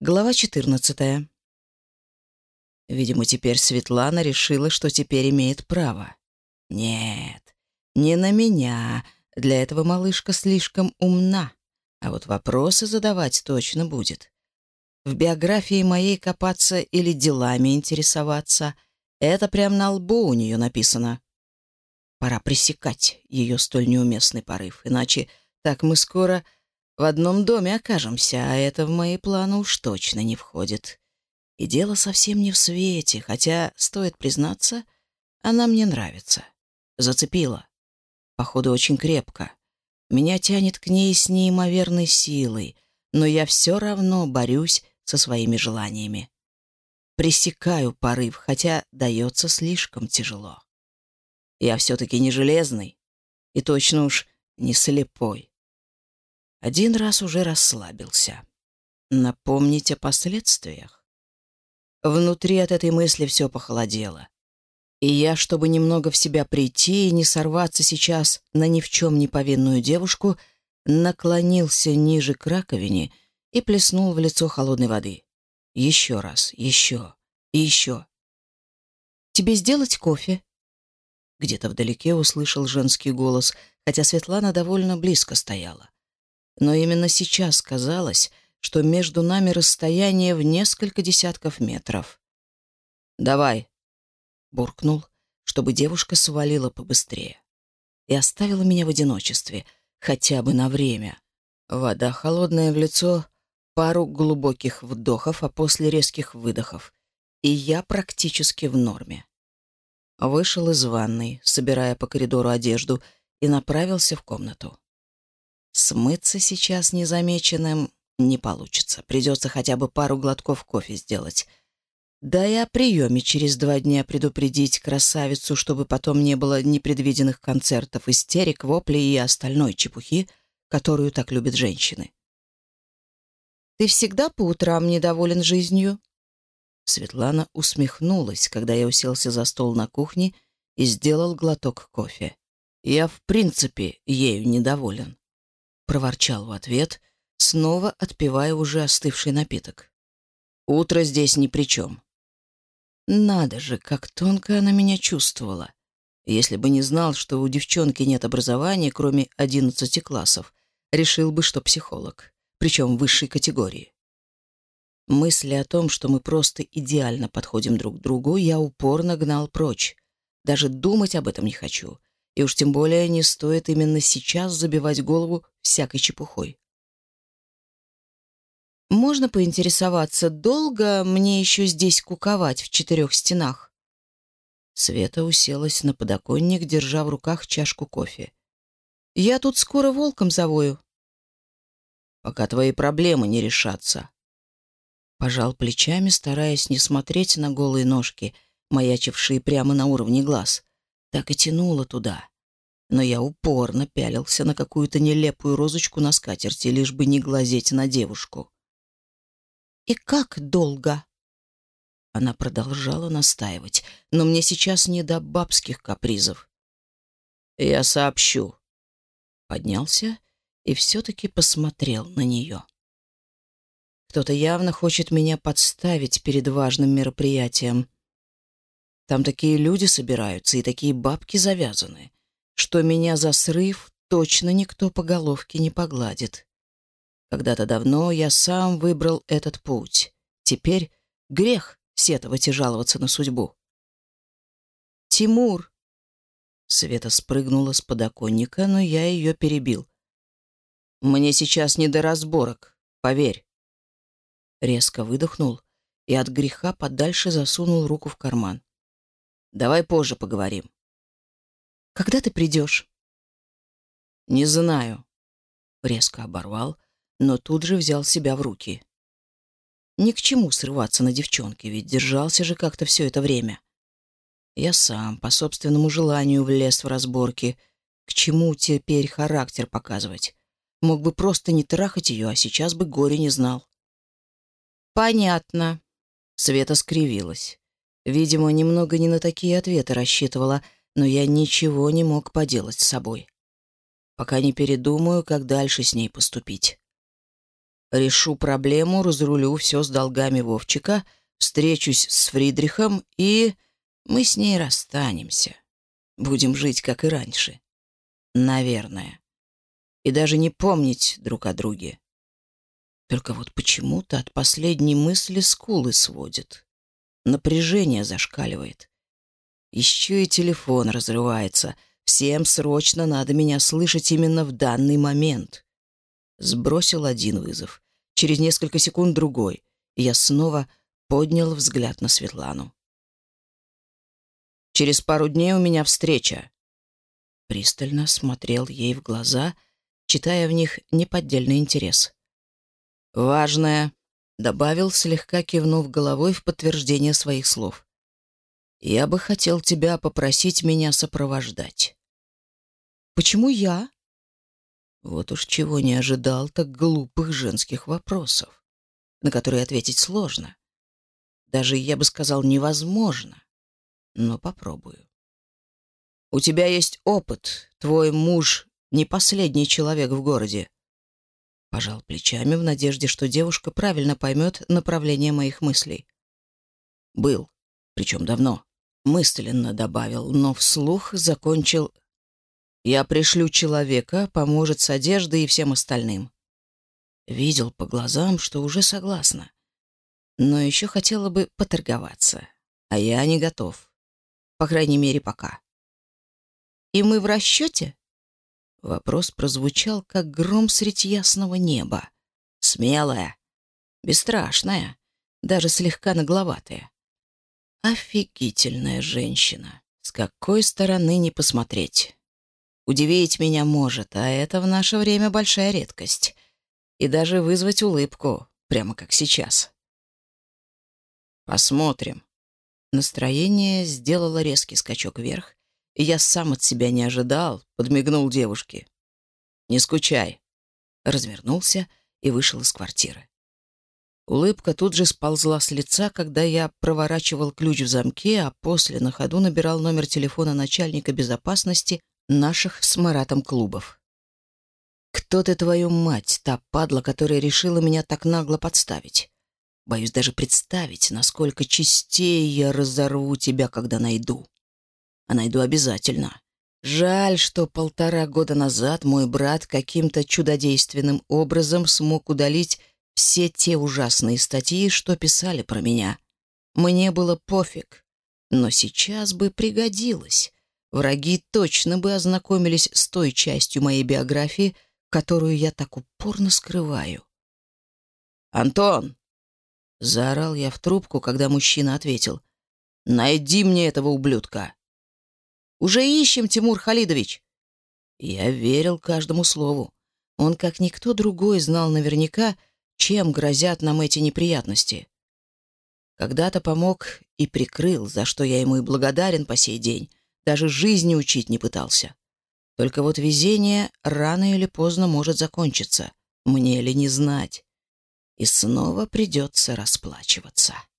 Глава 14. Видимо, теперь Светлана решила, что теперь имеет право. Нет, не на меня. Для этого малышка слишком умна. А вот вопросы задавать точно будет. В биографии моей копаться или делами интересоваться — это прям на лбу у нее написано. Пора пресекать ее столь неуместный порыв, иначе так мы скоро В одном доме окажемся, а это в мои планы уж точно не входит. И дело совсем не в свете, хотя, стоит признаться, она мне нравится. Зацепила. Походу, очень крепко. Меня тянет к ней с неимоверной силой, но я все равно борюсь со своими желаниями. Пресекаю порыв, хотя дается слишком тяжело. Я все-таки не железный и точно уж не слепой один раз уже расслабился. Напомнить о последствиях. Внутри от этой мысли все похолодело. И я, чтобы немного в себя прийти и не сорваться сейчас на ни в чем не повинную девушку, наклонился ниже к раковине и плеснул в лицо холодной воды. Еще раз, еще и еще. «Тебе сделать кофе?» Где-то вдалеке услышал женский голос, хотя Светлана довольно близко стояла но именно сейчас казалось, что между нами расстояние в несколько десятков метров. «Давай!» — буркнул, чтобы девушка свалила побыстрее. И оставила меня в одиночестве, хотя бы на время. Вода холодная в лицо, пару глубоких вдохов, а после резких выдохов. И я практически в норме. Вышел из ванной, собирая по коридору одежду, и направился в комнату. Смыться сейчас незамеченным не получится. Придется хотя бы пару глотков кофе сделать. Да и о приеме через два дня предупредить красавицу, чтобы потом не было непредвиденных концертов, истерик, воплей и остальной чепухи, которую так любят женщины. «Ты всегда по утрам недоволен жизнью?» Светлана усмехнулась, когда я уселся за стол на кухне и сделал глоток кофе. «Я в принципе ею недоволен» проворчал в ответ, снова отпивая уже остывший напиток. «Утро здесь ни при чем». Надо же, как тонко она меня чувствовала. Если бы не знал, что у девчонки нет образования, кроме одиннадцати классов, решил бы, что психолог, причем высшей категории. Мысли о том, что мы просто идеально подходим друг к другу, я упорно гнал прочь. Даже думать об этом не хочу. И уж тем более не стоит именно сейчас забивать голову всякой чепухой. Можно поинтересоваться, долго мне еще здесь куковать в четырех стенах? Света уселась на подоконник, держа в руках чашку кофе. Я тут скоро волком завою. Пока твои проблемы не решатся. Пожал плечами, стараясь не смотреть на голые ножки, маячившие прямо на уровне глаз. Так и тянуло туда. но я упорно пялился на какую-то нелепую розочку на скатерти, лишь бы не глазеть на девушку. «И как долго?» Она продолжала настаивать, но мне сейчас не до бабских капризов. «Я сообщу». Поднялся и все-таки посмотрел на нее. Кто-то явно хочет меня подставить перед важным мероприятием. Там такие люди собираются и такие бабки завязаны что меня за срыв точно никто по головке не погладит. Когда-то давно я сам выбрал этот путь. Теперь грех сетовать и жаловаться на судьбу. «Тимур!» Света спрыгнула с подоконника, но я ее перебил. «Мне сейчас не до разборок, поверь!» Резко выдохнул и от греха подальше засунул руку в карман. «Давай позже поговорим. Когда ты придешь?» «Не знаю», — резко оборвал, но тут же взял себя в руки. Ни к чему срываться на девчонке, ведь держался же как-то все это время. Я сам по собственному желанию влез в разборки. К чему теперь характер показывать? Мог бы просто не трахать ее, а сейчас бы горе не знал. «Понятно», — Света скривилась. Видимо, немного не на такие ответы рассчитывала — но я ничего не мог поделать с собой. Пока не передумаю, как дальше с ней поступить. Решу проблему, разрулю все с долгами Вовчика, встречусь с Фридрихом, и мы с ней расстанемся. Будем жить, как и раньше. Наверное. И даже не помнить друг о друге. Только вот почему-то от последней мысли скулы сводит. Напряжение зашкаливает. Еще и телефон разрывается. Всем срочно надо меня слышать именно в данный момент. Сбросил один вызов. Через несколько секунд другой. И я снова поднял взгляд на Светлану. «Через пару дней у меня встреча». Пристально смотрел ей в глаза, читая в них неподдельный интерес. «Важное», — добавил, слегка кивнув Я бы хотел тебя попросить меня сопровождать. Почему я? Вот уж чего не ожидал так глупых женских вопросов, на которые ответить сложно. Даже, я бы сказал, невозможно. Но попробую. У тебя есть опыт. Твой муж не последний человек в городе. Пожал плечами в надежде, что девушка правильно поймет направление моих мыслей. Был, причем давно. Мысленно добавил, но вслух закончил я пришлю человека, поможет с одеждой и всем остальным. Видел по глазам, что уже согласна. Но еще хотела бы поторговаться. А я не готов. По крайней мере, пока. «И мы в расчете?» Вопрос прозвучал, как гром средь ясного неба. Смелая, бесстрашная, даже слегка нагловатая. Офигительная женщина. С какой стороны не посмотреть. Удивить меня может, а это в наше время большая редкость. И даже вызвать улыбку, прямо как сейчас. Посмотрим. Настроение сделало резкий скачок вверх, и я сам от себя не ожидал, подмигнул девушке. «Не скучай». Развернулся и вышел из квартиры. Улыбка тут же сползла с лица, когда я проворачивал ключ в замке, а после на ходу набирал номер телефона начальника безопасности наших с Маратом клубов. Кто ты, твою мать, та падла, которая решила меня так нагло подставить? Боюсь даже представить, насколько чистее я разорву тебя, когда найду. А найду обязательно. Жаль, что полтора года назад мой брат каким-то чудодейственным образом смог удалить все те ужасные статьи, что писали про меня. Мне было пофиг, но сейчас бы пригодилось враги точно бы ознакомились с той частью моей биографии, которую я так упорно скрываю. «Антон!» — заорал я в трубку, когда мужчина ответил. «Найди мне этого ублюдка!» «Уже ищем, Тимур Халидович!» Я верил каждому чем грозят нам эти неприятности. Когда-то помог и прикрыл, за что я ему и благодарен по сей день, даже жизни учить не пытался. Только вот везение рано или поздно может закончиться, мне ли не знать. И снова придется расплачиваться.